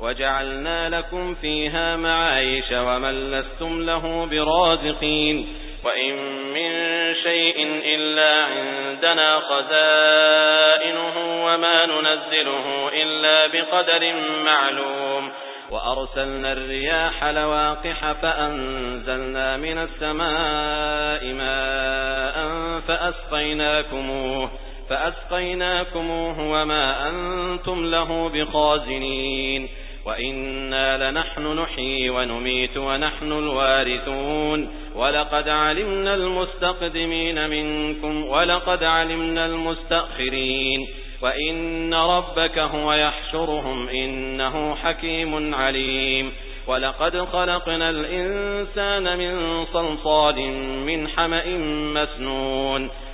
وجعلنا لكم فيها معايش ومن لستم له برازقين وإن من شيء إلا عندنا خزائنه وما ننزله إلا بقدر معلوم وأرسلنا الرياح لواقح فأنزلنا من السماء ماء فأسقيناكموه فأسقيناكموه وما أنتم له بخازنين وإنا لنحن نحيي ونميت ونحن الوارثون. ولقد علمنا المستقدمين منكم ولقد علمنا المستأخرين. وإن ربك هو يحشرهم إنه حكيم عليم. ولقد خلقنا الإنسان من صلصال من حمأ مسنون.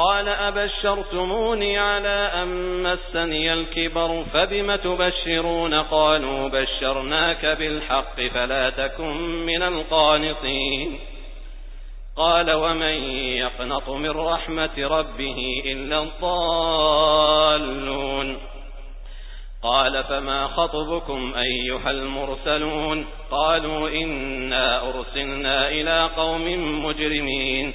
قال أبشرتموني على أن مسني الكبر فبم تبشرون؟ قالوا بشرناك بالحق فلا تكن من القانطين. قال ومن يقنط من رحمة ربه إلا الضالون؟ قال فما خطبكم أيها المرسلون؟ قالوا إنا أرسلنا إلى قوم مجرمين.